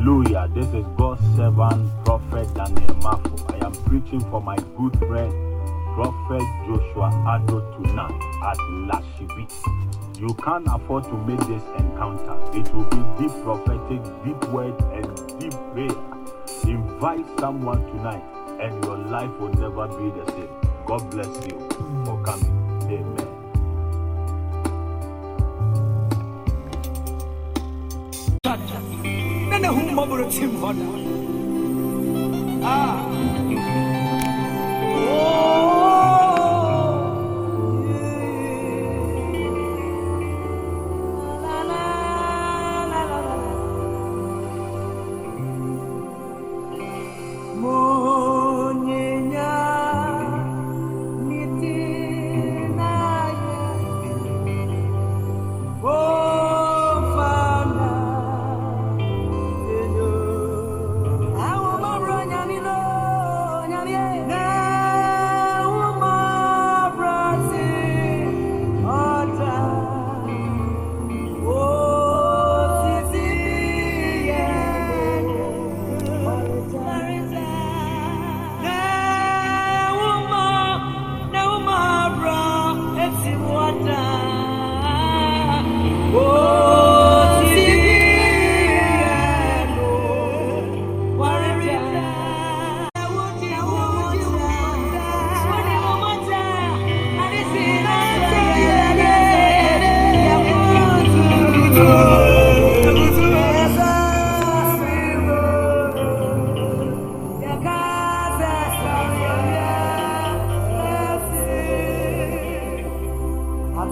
Hallelujah. This is God's servant, Prophet Daniel Mafo. I am preaching for my good friend, Prophet Joshua Ado tonight at Lashibi. You can't afford to make this encounter. It will be deep prophetic, deep word, and deep prayer. Invite someone tonight, and your life will never be the same. God bless you for coming. Amen. أنا هم مبرد سمهنا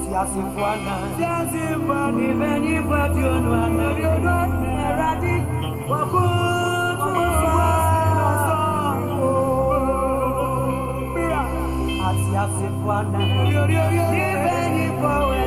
siasi fwana siasi fwana ibeni fwati onwa nori odo eradi waku tuwa songo asiasi fwana ibeni fwana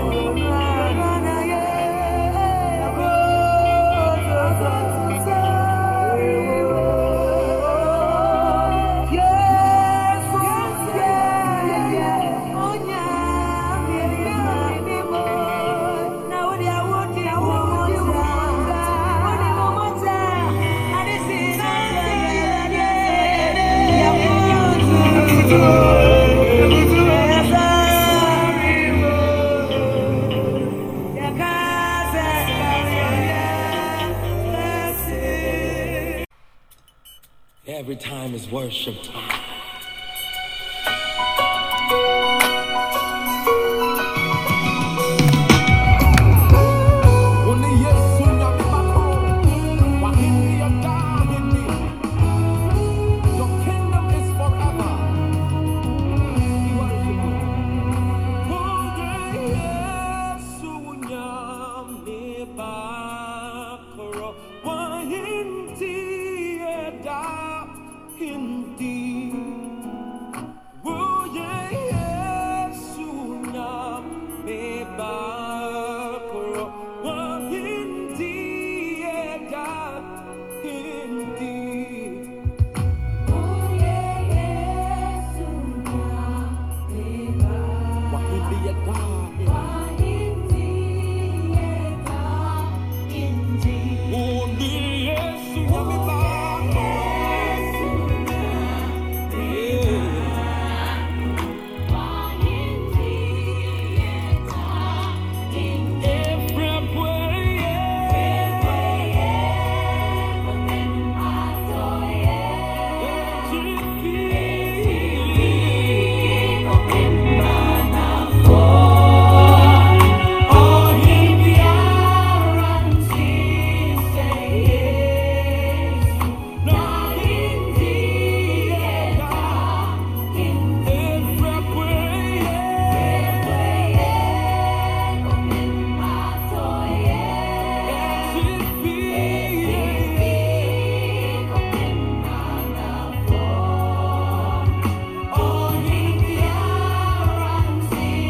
Every time is worship time. see.